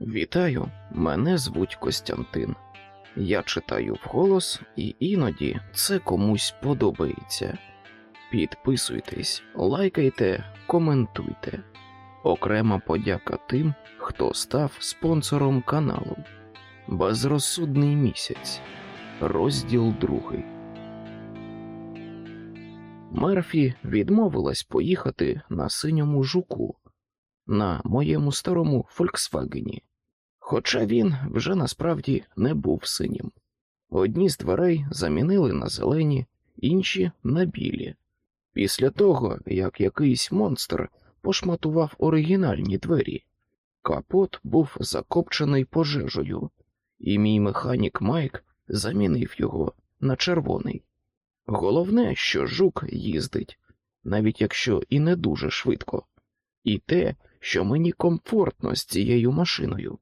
Вітаю, мене звуть Костянтин. Я читаю вголос, і іноді це комусь подобається. Підписуйтесь, лайкайте, коментуйте. Окрема подяка тим, хто став спонсором каналу. Безрозсудний місяць. Розділ другий. Мерфі відмовилась поїхати на синьому жуку на моєму старому Фольксвагені. Хоча він вже насправді не був синім. Одні з дверей замінили на зелені, інші на білі. Після того, як якийсь монстр пошматував оригінальні двері, капот був закопчений пожежею, і мій механік Майк замінив його на червоний. Головне, що жук їздить, навіть якщо і не дуже швидко, і те, що мені комфортно з цією машиною.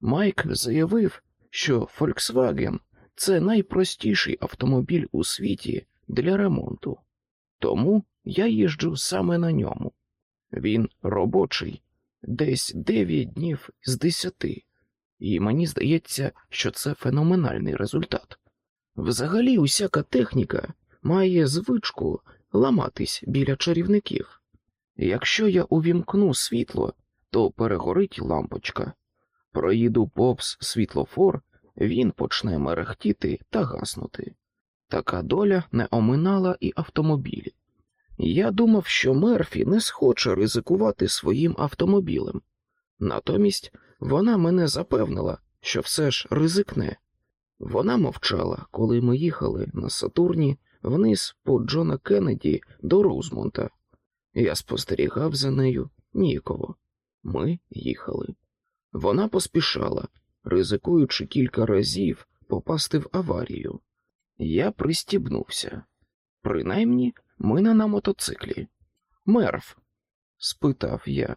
Майк заявив, що Volkswagen – це найпростіший автомобіль у світі для ремонту, тому я їжджу саме на ньому. Він робочий, десь 9 днів з 10, і мені здається, що це феноменальний результат. Взагалі, усяка техніка має звичку ламатись біля чарівників. Якщо я увімкну світло, то перегорить лампочка. Проїду повз світлофор, він почне мерехтіти та гаснути. Така доля не оминала і автомобілі. Я думав, що Мерфі не схоче ризикувати своїм автомобілем. Натомість вона мене запевнила, що все ж ризикне. Вона мовчала, коли ми їхали на Сатурні вниз по Джона Кеннеді до Роузмонта. Я спостерігав за нею ніяково. Ми їхали. Вона поспішала, ризикуючи кілька разів попасти в аварію. Я пристібнувся. Принаймні, ми не на мотоциклі. Мерв, спитав я,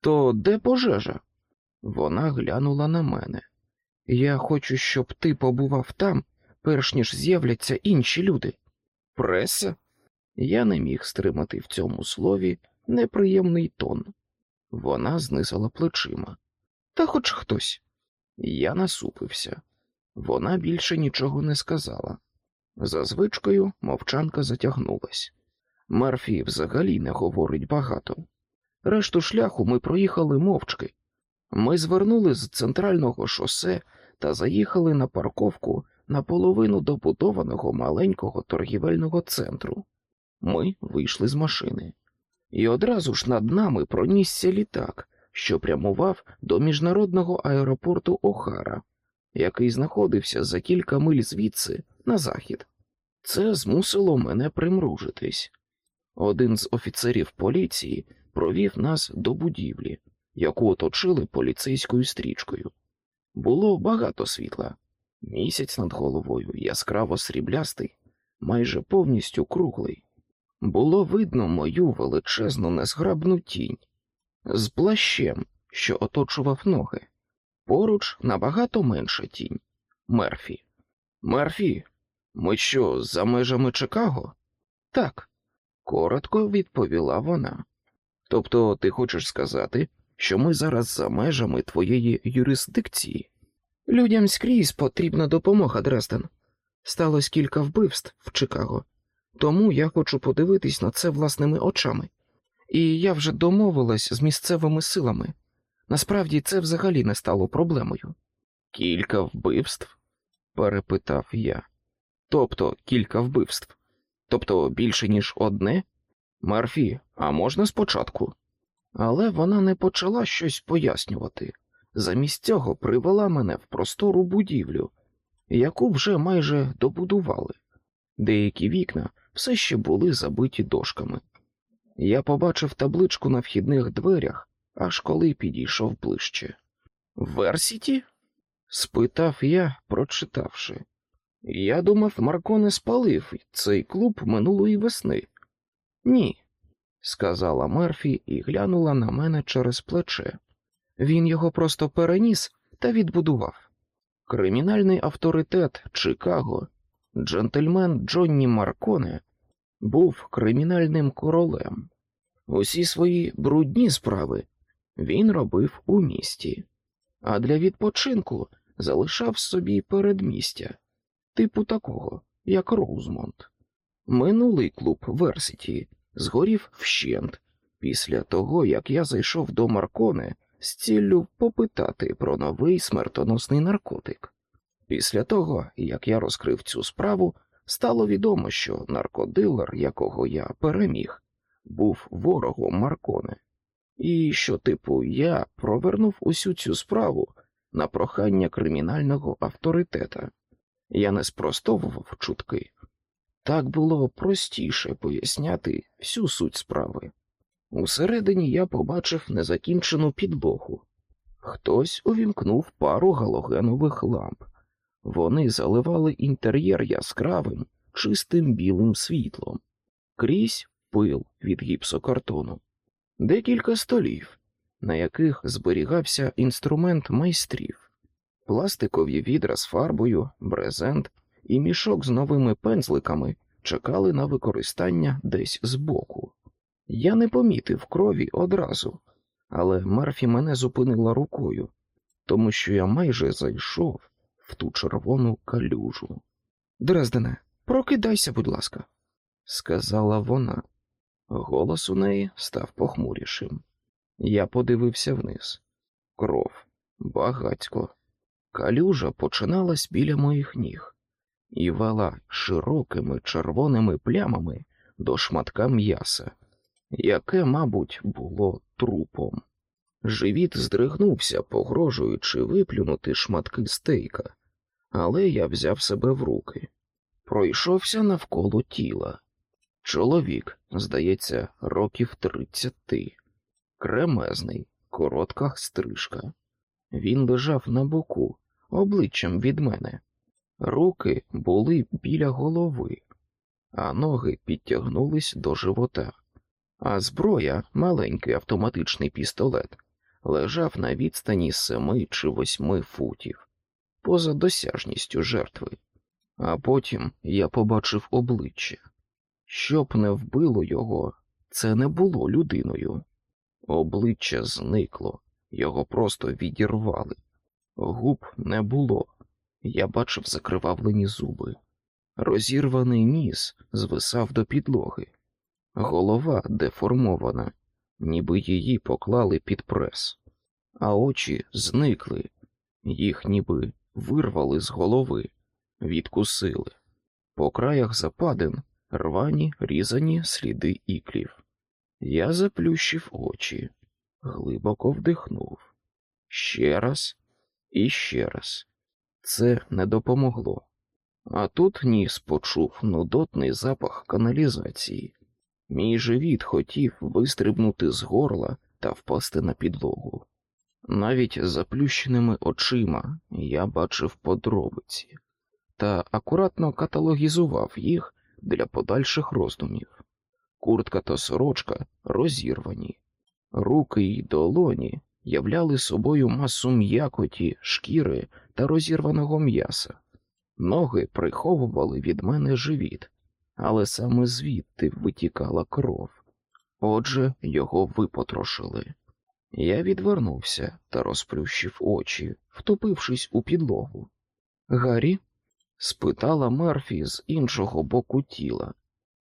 то де пожежа? Вона глянула на мене. Я хочу, щоб ти побував там, перш ніж з'являться інші люди. Преса? Я не міг стримати в цьому слові неприємний тон. Вона знизила плечима. Та хоч хтось. Я насупився. Вона більше нічого не сказала. За звичкою мовчанка затягнулась. Мерфі взагалі не говорить багато. Решту шляху ми проїхали мовчки. Ми звернули з центрального шосе та заїхали на парковку наполовину добудованого маленького торгівельного центру. Ми вийшли з машини, і одразу ж над нами пронісся літак, що прямував до міжнародного аеропорту Охара, який знаходився за кілька миль звідси на захід. Це змусило мене примружитись. Один з офіцерів поліції провів нас до будівлі, яку оточили поліцейською стрічкою. Було багато світла. Місяць над головою яскраво сріблястий, майже повністю круглий. Було видно мою величезну незграбну тінь з плащем, що оточував ноги. Поруч набагато менша тінь. Мерфі. Мерфі, ми що, за межами Чикаго? Так, коротко відповіла вона. Тобто ти хочеш сказати, що ми зараз за межами твоєї юрисдикції? Людям скрізь потрібна допомога, Дрестен. Сталося кілька вбивств в Чикаго, тому я хочу подивитись на це власними очами. І я вже домовилась з місцевими силами. Насправді це взагалі не стало проблемою. Кілька вбивств? перепитав я. Тобто кілька вбивств. Тобто більше, ніж одне? Марфі, а можна спочатку? Але вона не почала щось пояснювати. Замість цього привела мене в простору будівлю, яку вже майже добудували. Деякі вікна все ще були забиті дошками. Я побачив табличку на вхідних дверях, аж коли підійшов ближче. Версіті? спитав я, прочитавши. Я думав, Марко не спалив цей клуб минулої весни. Ні, сказала Мерфі і глянула на мене через плече. Він його просто переніс та відбудував. Кримінальний авторитет Чикаго, джентльмен Джонні Марконе, був кримінальним королем. Усі свої брудні справи він робив у місті. а для відпочинку залишав собі передмістя, типу такого, як Роузмонд. Минулий клуб Версіті згорів вщент після того, як я зайшов до Маркони з ціллю попитати про новий смертоносний наркотик. Після того, як я розкрив цю справу, стало відомо, що наркодилер, якого я переміг, був ворогом Маркони, і що, типу, я провернув усю цю справу на прохання кримінального авторитета. Я не спростовував чутки. Так було простіше поясняти всю суть справи. Усередині я побачив незакінчену підлогу. Хтось увімкнув пару галогенових ламп. Вони заливали інтер'єр яскравим, чистим білим світлом, крізь пил від гіпсокартону, декілька столів, на яких зберігався інструмент майстрів, пластикові відра з фарбою, брезент і мішок з новими пензликами чекали на використання десь збоку. Я не помітив крові одразу, але Мерфі мене зупинила рукою, тому що я майже зайшов в ту червону калюжу. Дрездене, прокидайся, будь ласка, сказала вона. Голос у неї став похмурішим. Я подивився вниз. Кров, багацько. Калюжа починалась біля моїх ніг і вела широкими червоними плямами до шматка м'яса, яке, мабуть, було трупом. Живіт здригнувся, погрожуючи виплюнути шматки стейка, але я взяв себе в руки. Пройшовся навколо тіла. Чоловік, здається, років тридцяти, кремезний, коротка стрижка. Він лежав на боку, обличчям від мене. Руки були біля голови, а ноги підтягнулись до живота, а зброя, маленький автоматичний пістолет, лежав на відстані семи чи восьми футів, поза досяжністю жертви. А потім я побачив обличчя. Щоб не вбило його, це не було людиною. Обличчя зникло, його просто відірвали. Губ не було. Я бачив закривавлені зуби. Розірваний ніс звисав до підлоги, голова деформована, ніби її поклали під прес, а очі зникли, їх ніби вирвали з голови, відкусили. По краях западин рвані різані сліди іклів. Я заплющив очі, глибоко вдихнув. Ще раз і ще раз. Це не допомогло. А тут ніс почув нудотний запах каналізації. Мій живіт хотів вистрибнути з горла та впасти на підлогу. Навіть заплющеними очима я бачив подробиці та акуратно каталогізував їх для подальших роздумів. Куртка та сорочка розірвані, руки й долоні являли собою масу м'якоті, шкіри та розірваного м'яса. Ноги приховували від мене живіт, але саме звідти витікала кров. Отже, його випотрошили. Я відвернувся та розплющив очі, втопившись у підлогу. Гаррі? спитала Мерфі з іншого боку тіла.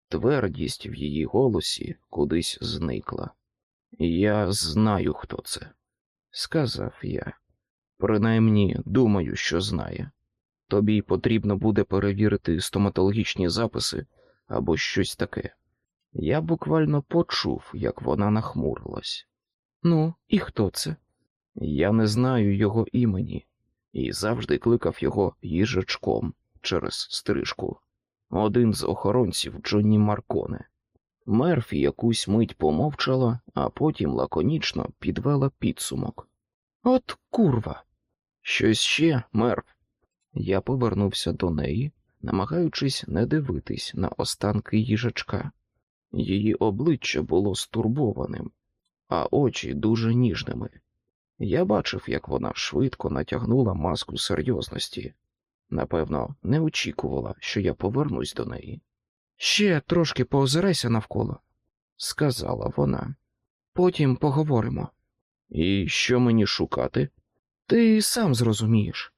Твердість в її голосі кудись зникла. Я знаю, хто це, сказав я. Принаймні, думаю, що знає. Тобі потрібно буде перевірити стоматологічні записи або щось таке. Я буквально почув, як вона нахмурилась. Ну, і хто це? Я не знаю його імені і завжди кликав його їжачком через стрижку. Один з охоронців Джонні Марконе. Мерфі якусь мить помовчала, а потім лаконічно підвела підсумок. От курва. Щось ще, Мерф. Я повернувся до неї, намагаючись не дивитись на останки їжачка. Її обличчя було стурбованим, а очі дуже ніжними. Я бачив, як вона швидко натягнула маску серйозності. Напевно, не очікувала, що я повернусь до неї. Ще трошки поозирайся навколо, сказала вона. Потім поговоримо. І що мені шукати? Ти сам зрозумієш,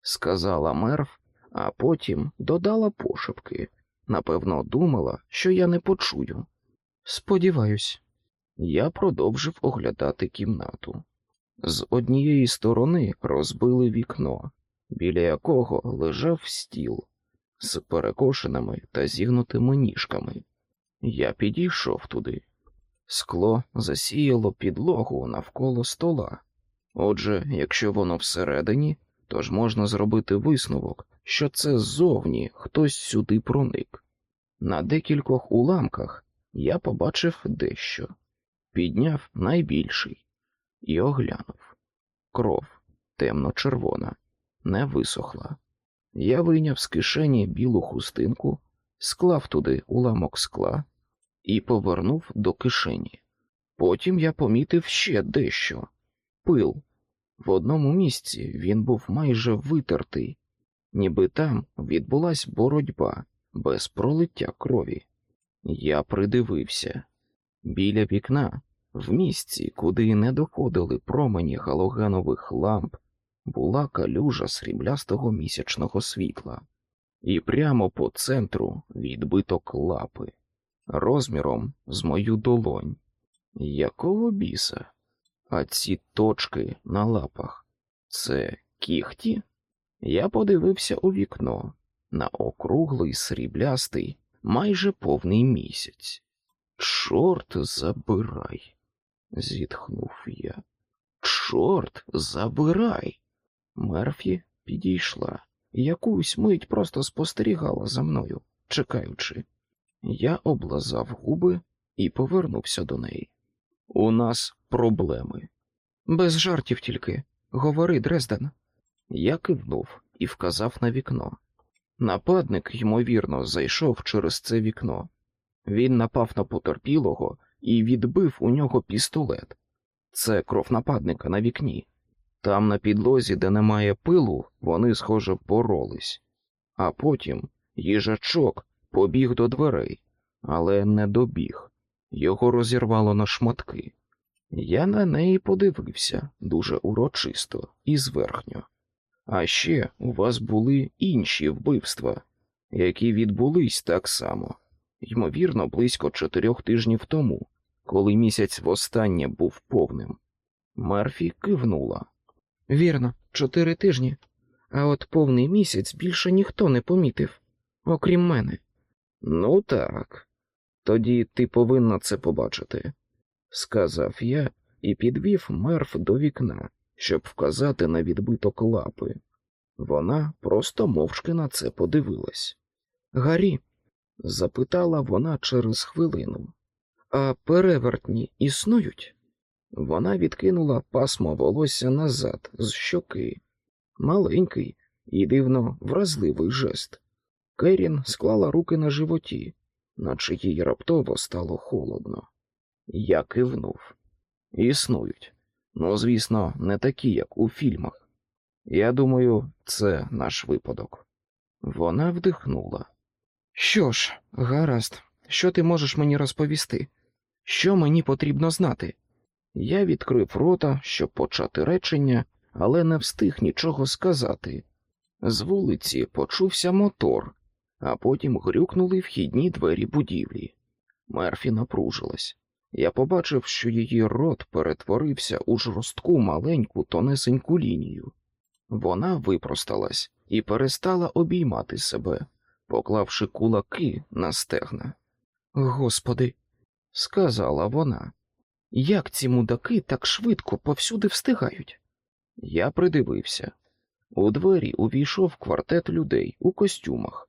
сказала мерв, а потім додала пошепки. Напевно, думала, що я не почую. Сподіваюсь, я продовжив оглядати кімнату. З однієї сторони розбили вікно, біля якого лежав стіл з перекошеними та зігнутими ніжками. Я підійшов туди. Скло засіяло підлогу навколо стола. Отже, якщо воно всередині, то ж можна зробити висновок, що це ззовні хтось сюди проник. На декількох уламках я побачив дещо, підняв найбільший і оглянув. Кров темно-червона, не висохла. Я вийняв з кишені білу хустинку, склав туди уламок скла і повернув до кишені. Потім я помітив ще дещо пил. В одному місці він був майже витертий, ніби там відбулась боротьба без пролиття крові. Я придивився біля вікна, в місці, куди не доходили промені галогенових ламп, була калюжа сріблястого місячного світла, і прямо по центру відбиток лапи, розміром з мою долонь. Якого біса? А ці точки на лапах це кіхті? Я подивився у вікно на округлий сріблястий, майже повний місяць. Чорт забирай, зітхнув я. Чорт забирай. Мерфі підійшла, якусь мить просто спостерігала за мною, чекаючи. Я облазав губи і повернувся до неї. У нас проблеми. Без жартів тільки. Говори, Дрезден. Я кивнув і вказав на вікно. Нападник, ймовірно, зайшов через це вікно. Він напав на потерпілого і відбив у нього пістолет. Це кров нападника на вікні. Там, на підлозі, де немає пилу, вони, схоже, боролись. А потім їжачок побіг до дверей, але не добіг. Його розірвало на шматки. Я на неї подивився дуже урочисто і зверхньо. А ще у вас були інші вбивства, які відбулись так само, ймовірно, близько чотирьох тижнів тому, коли місяць востаннє був повним. Мерфі кивнула. Вірно, чотири тижні, а от повний місяць більше ніхто не помітив, окрім мене. Ну так, тоді ти повинна це побачити, сказав я і підвів мерф до вікна, щоб вказати на відбиток лапи. Вона просто мовчки на це подивилась. Гаррі, запитала вона через хвилину, а перевертні існують? Вона відкинула пасмо волосся назад з щоки. Маленький і дивно вразливий жест. Керін склала руки на животі, наче їй раптово стало холодно. Я кивнув. Існують. Ну, звісно, не такі, як у фільмах. Я думаю, це наш випадок. Вона вдихнула. Що ж, гаразд, що ти можеш мені розповісти? Що мені потрібно знати? Я відкрив рота, щоб почати речення, але не встиг нічого сказати. З вулиці почувся мотор, а потім грюкнули вхідні двері будівлі. Мерфі напружилась. Я побачив, що її рот перетворився у жорстку маленьку тонесеньку лінію. Вона випросталась і перестала обіймати себе, поклавши кулаки на стегна. Господи, сказала вона, як ці мудаки так швидко повсюди встигають? Я придивився. У двері увійшов квартет людей у костюмах.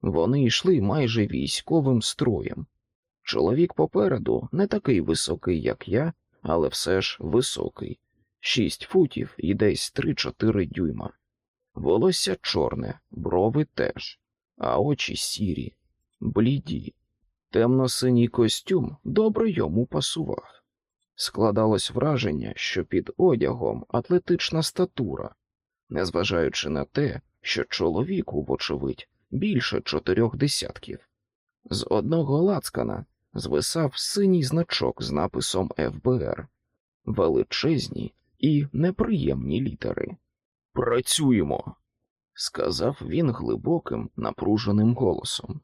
Вони йшли майже військовим строєм. Чоловік попереду не такий високий, як я, але все ж високий, шість футів і десь три-чотири дюйма. Волосся чорне, брови теж, а очі сірі, бліді. Темно-синій костюм добре йому пасував. Складалось враження, що під одягом атлетична статура, незважаючи на те, що чоловіку, вочевидь, більше чотирьох десятків. З одного лацкана звисав синій значок з написом ФБР. Величезні і неприємні літери. Працюємо, сказав він глибоким, напруженим голосом.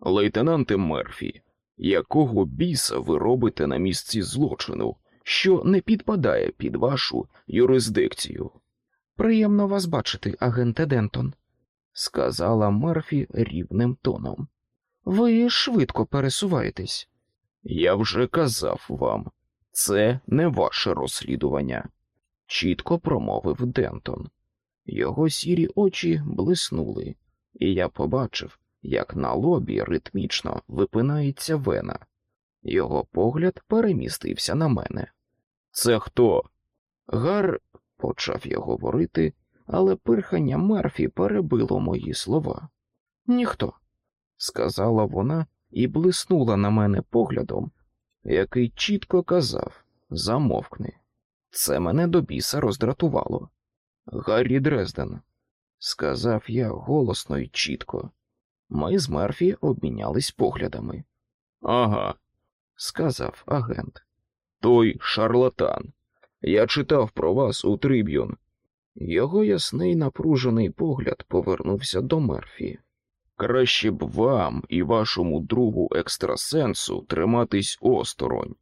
Лейтенанте Мерфі, якого біса ви робите на місці злочину, що не підпадає під вашу юрисдикцію? Приємно вас бачити, агенте Дентон, сказала Мерфі рівним тоном. Ви швидко пересуваєтесь. Я вже казав вам, це не ваше розслідування, чітко промовив Дентон. Його сірі очі блиснули, і я побачив, як на лобі ритмічно випинається вена. Його погляд перемістився на мене. Це хто? Гар, почав я говорити, але пирхання Мерфі перебило мої слова. Ніхто, сказала вона і блиснула на мене поглядом, який чітко казав замовкни. Це мене до біса роздратувало. Гаррі Дрезден, сказав я голосно і чітко. Ми з Мерфі обмінялись поглядами. Ага, сказав агент. Той шарлатан. Я читав про вас у Триб'юн. Його ясний напружений погляд повернувся до Мерфі. Краще б вам і вашому другу екстрасенсу триматись осторонь.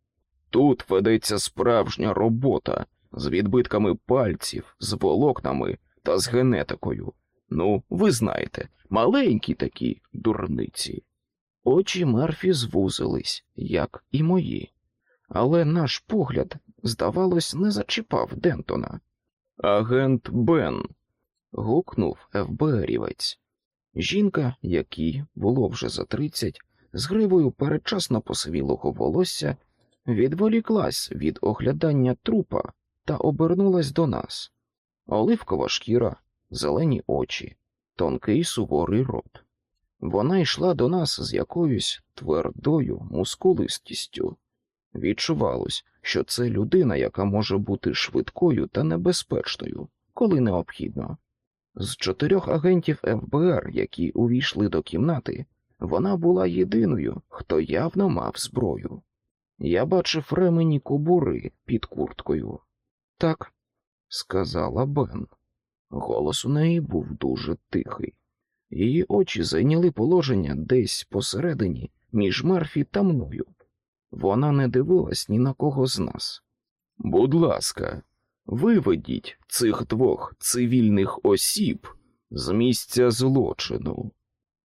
Тут ведеться справжня робота з відбитками пальців, з волокнами та з генетикою. Ну, ви знаєте, маленькі такі дурниці. Очі Мерфі звузились, як і мої, але наш погляд, здавалось, не зачіпав Дентона. Агент Бен. гукнув ФБРівець. Жінка, якій було вже за тридцять, з гривою передчасно посивілого волосся, відволіклась від оглядання трупа та обернулась до нас. Оливкова шкіра, зелені очі, тонкий суворий рот. Вона йшла до нас з якоюсь твердою мускулистістю. Відчувалось, що це людина, яка може бути швидкою та небезпечною, коли необхідно. З чотирьох агентів ФБР, які увійшли до кімнати, вона була єдиною, хто явно мав зброю. Я бачив ремені кобури під курткою. Так, сказала Бен. Голос у неї був дуже тихий. Її очі зайняли положення десь посередині між Мерфі та мною. Вона не дивилась ні на кого з нас. Будь ласка, виведіть цих двох цивільних осіб з місця злочину.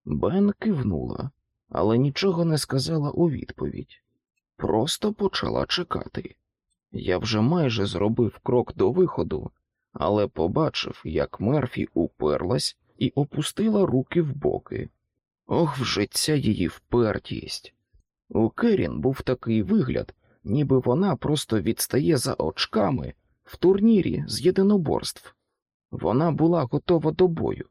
Бен кивнула, але нічого не сказала у відповідь. Просто почала чекати. Я вже майже зробив крок до виходу, але побачив, як Мерфі уперлась і опустила руки в боки. Ох, вже ця її впертість. У Керін був такий вигляд, ніби вона просто відстає за очками в турнірі з єдиноборств. Вона була готова до бою.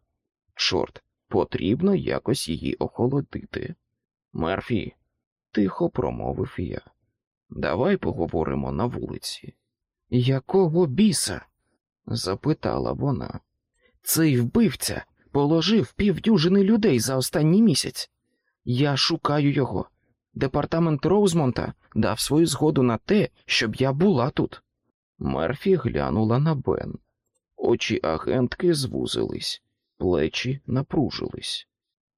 Чорт, потрібно якось її охолодити. Мерфі, тихо промовив я. Давай поговоримо на вулиці. Якого біса? запитала вона. Цей вбивця положив півдюжини людей за останній місяць. Я шукаю його. Департамент Роузмонта дав свою згоду на те, щоб я була тут. Мерфі глянула на Бен. Очі агентки звузились, плечі напружились.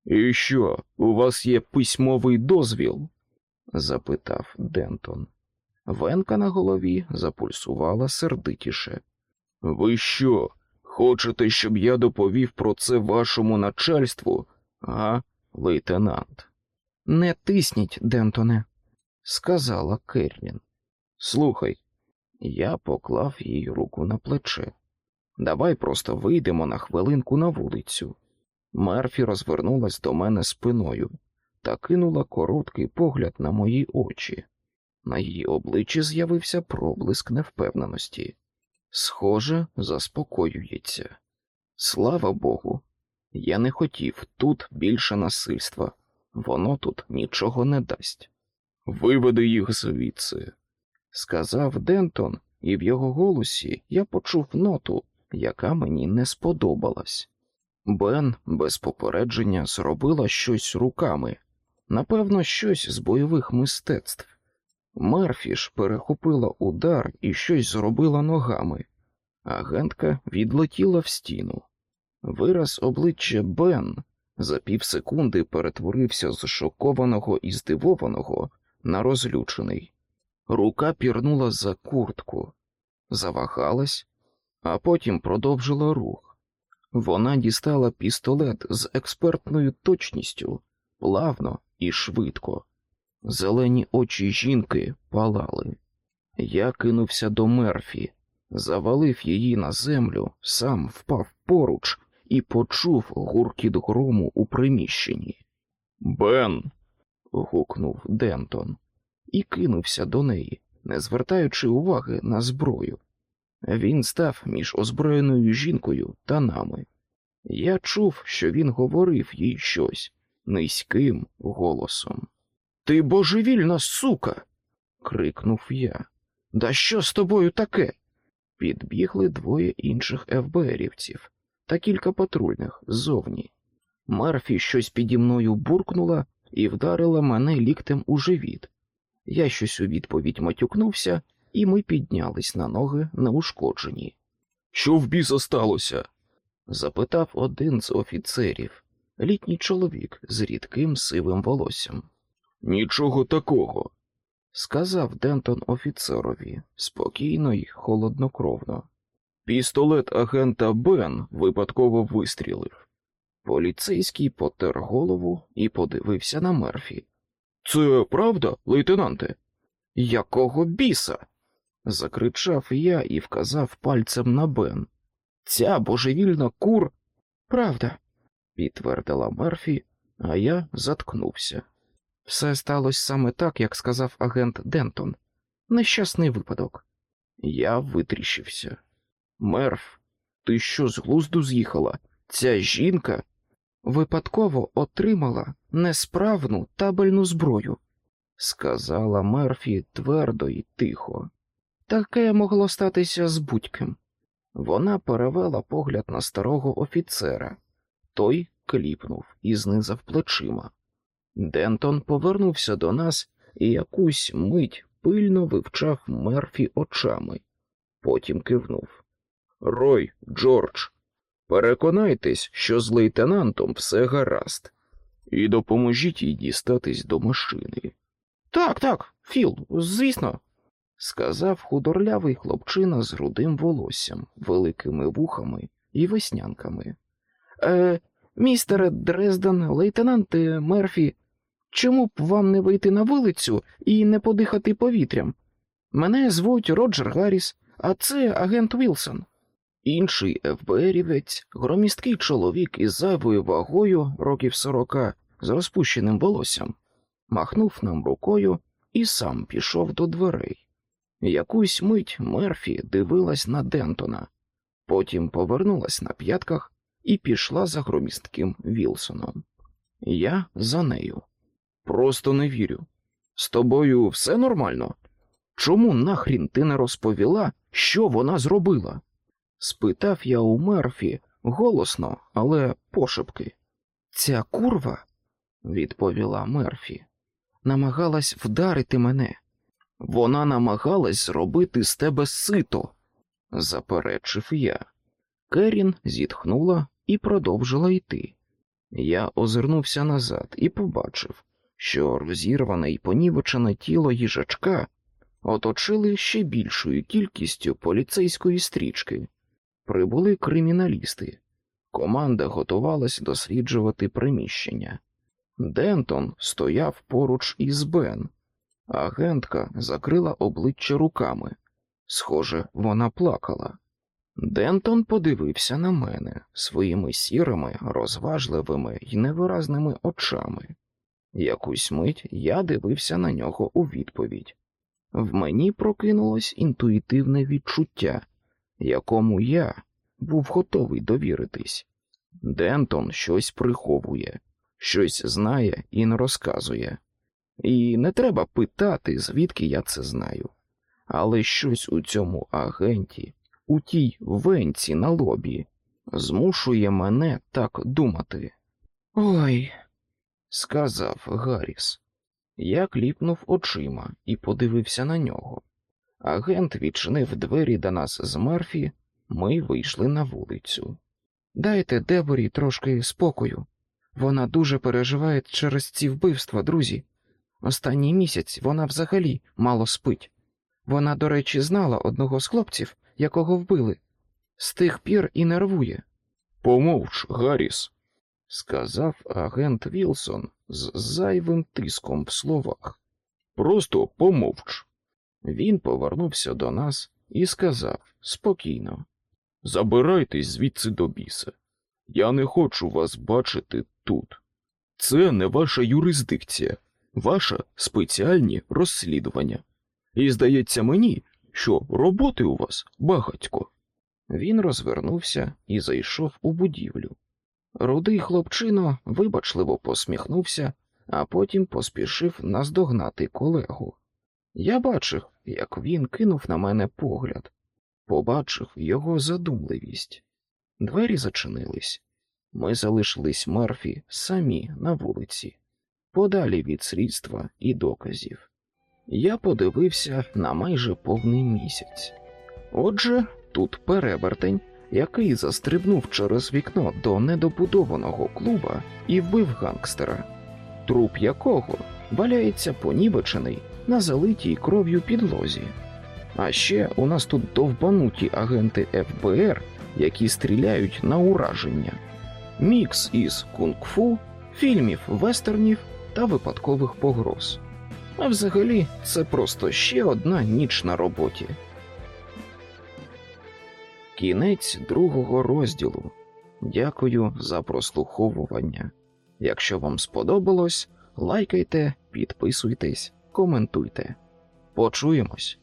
І що, у вас є письмовий дозвіл? Запитав Дентон. Венка на голові запульсувала сердитіше. Ви що, хочете, щоб я доповів про це вашому начальству, а, лейтенант? Не тисніть, Дентоне, сказала Керлін. Слухай, я поклав їй руку на плече. Давай просто вийдемо на хвилинку на вулицю. Мерфі розвернулась до мене спиною та кинула короткий погляд на мої очі. На її обличчі з'явився проблиск невпевненості. Схоже, заспокоюється. Слава Богу, я не хотів тут більше насильства, воно тут нічого не дасть. Виведи їх звідси, сказав Дентон, і в його голосі я почув ноту, яка мені не сподобалась. Бен без попередження зробила щось руками, напевно, щось з бойових мистецтв. Мерфі ж перехопила удар і щось зробила ногами, Агентка відлетіла в стіну. Вираз обличчя Бен за півсекунди перетворився з шокованого і здивованого на розлючений. Рука пірнула за куртку, завагалась, а потім продовжила рух. Вона дістала пістолет з експертною точністю, плавно і швидко. Зелені очі жінки палали. Я кинувся до Мерфі, завалив її на землю, сам впав поруч і почув гуркіт грому у приміщенні. Бен. гукнув Дентон і кинувся до неї, не звертаючи уваги на зброю. Він став між озброєною жінкою та нами. Я чув, що він говорив їй щось низьким голосом. Ти божевільна сука. крикнув я. Да що з тобою таке? Підбігли двоє інших ФБРівців та кілька патрульних ззовні. Мерфі щось піді мною буркнула і вдарила мене ліктем у живіт. Я щось у відповідь матюкнувся, і ми піднялись на ноги неушкоджені. Що в біса сталося? запитав один з офіцерів, літній чоловік з рідким сивим волоссям. Нічого такого, сказав Дентон офіцерові спокійно й холоднокровно. Пістолет агента Бен випадково вистрілив. Поліцейський потер голову і подивився на Мерфі. Це правда, лейтенанте? Якого біса? закричав я і вказав пальцем на Бен. Ця божевільна кур. Правда, підтвердила Мерфі, а я заткнувся. Все сталося саме так, як сказав агент Дентон. Нещасний випадок. Я витріщився. Мерф, ти що з глузду з'їхала? Ця жінка випадково отримала несправну табельну зброю, сказала Мерфі твердо і тихо. Таке могло статися з будь-ким. Вона перевела погляд на старого офіцера. Той кліпнув і знизав плечима. Дентон повернувся до нас і якусь мить пильно вивчав Мерфі очами. Потім кивнув. Рой, Джордж, переконайтесь, що з лейтенантом все гаразд, і допоможіть їй дістатись до машини. Так, так, Філ, звісно, сказав худорлявий хлопчина з рудим волоссям, великими вухами і веснянками. Е, містере Дрезден, лейтенанте Мерфі, чому б вам не вийти на вулицю і не подихати повітрям? Мене звуть Роджер Гарріс, а це агент Вілсон. Інший ФБРівець, громісткий чоловік із зайвою вагою років сорока, з розпущеним волоссям, махнув нам рукою і сам пішов до дверей. Якусь мить Мерфі дивилась на Дентона, потім повернулась на п'ятках і пішла за громістким Вілсоном. Я за нею. Просто не вірю. З тобою все нормально? Чому нахрін ти не розповіла, що вона зробила? спитав я у Мерфі голосно, але пошепки. Ця курва, відповіла Мерфі, намагалась вдарити мене. Вона намагалась зробити з тебе сито, заперечив я. Керін зітхнула і продовжила йти. Я озирнувся назад і побачив, що розірване й понівечене тіло їжачка оточили ще більшою кількістю поліцейської стрічки. Прибули криміналісти. Команда готувалась досліджувати приміщення. Дентон стояв поруч із Бен. Агентка закрила обличчя руками. Схоже, вона плакала. Дентон подивився на мене своїми сірими, розважливими й невиразними очами. Якусь мить я дивився на нього у відповідь. В мені прокинулось інтуїтивне відчуття, якому я був готовий довіритись. Дентон щось приховує, щось знає і не розказує. І не треба питати, звідки я це знаю. Але щось у цьому агенті, у тій венці на лобі, змушує мене так думати. Ой, сказав Гарріс. Я кліпнув очима і подивився на нього. Агент відчинив двері до нас з Мерфі Ми вийшли на вулицю. Дайте Деборі трошки спокою. Вона дуже переживає через ці вбивства, друзі. Останній місяць вона взагалі мало спить. Вона, до речі, знала одного з хлопців, якого вбили. З тих пір і нервує. Помовч, Гарріс, сказав агент Вілсон з зайвим тиском в словах. Просто помовч. Він повернувся до нас і сказав спокійно: Забирайтесь звідси до біса. Я не хочу вас бачити тут. Це не ваша юрисдикція, ваше спеціальні розслідування. І здається мені, що роботи у вас багатько. Він розвернувся і зайшов у будівлю. Рудий хлопчино вибачливо посміхнувся, а потім поспішив наздогнати колегу. Я бачив, як він кинув на мене погляд, побачив його задумливість. Двері зачинились. Ми залишились Мерфі самі на вулиці, подалі від слідства і доказів. Я подивився на майже повний місяць. Отже, тут перевертень, який застрибнув через вікно до недобудованого клуба і вбив гангстера, труп якого валяється понівечений на залитій кров'ю підлозі. А ще у нас тут довбануті агенти ФБР, які стріляють на ураження, мікс із кунг-фу, фільмів вестернів та випадкових погроз. А взагалі, це просто ще одна ніч на роботі. Кінець другого розділу. Дякую за прослуховування. Якщо вам сподобалось, лайкайте, підписуйтесь, коментуйте. Почуємось!